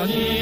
Ani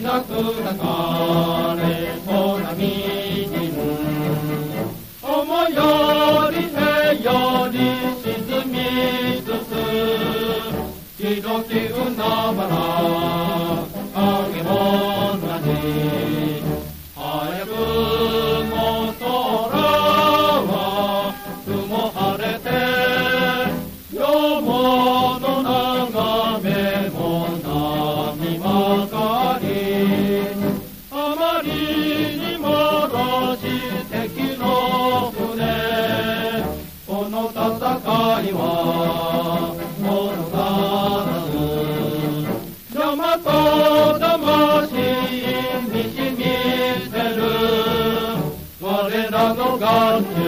なくなかれそうな道思いよりせより沈みつつひどきうなばら影も同じ早くも空は雲晴れてよもには愚かなの邪魔と魂見しみせる。我らの眼中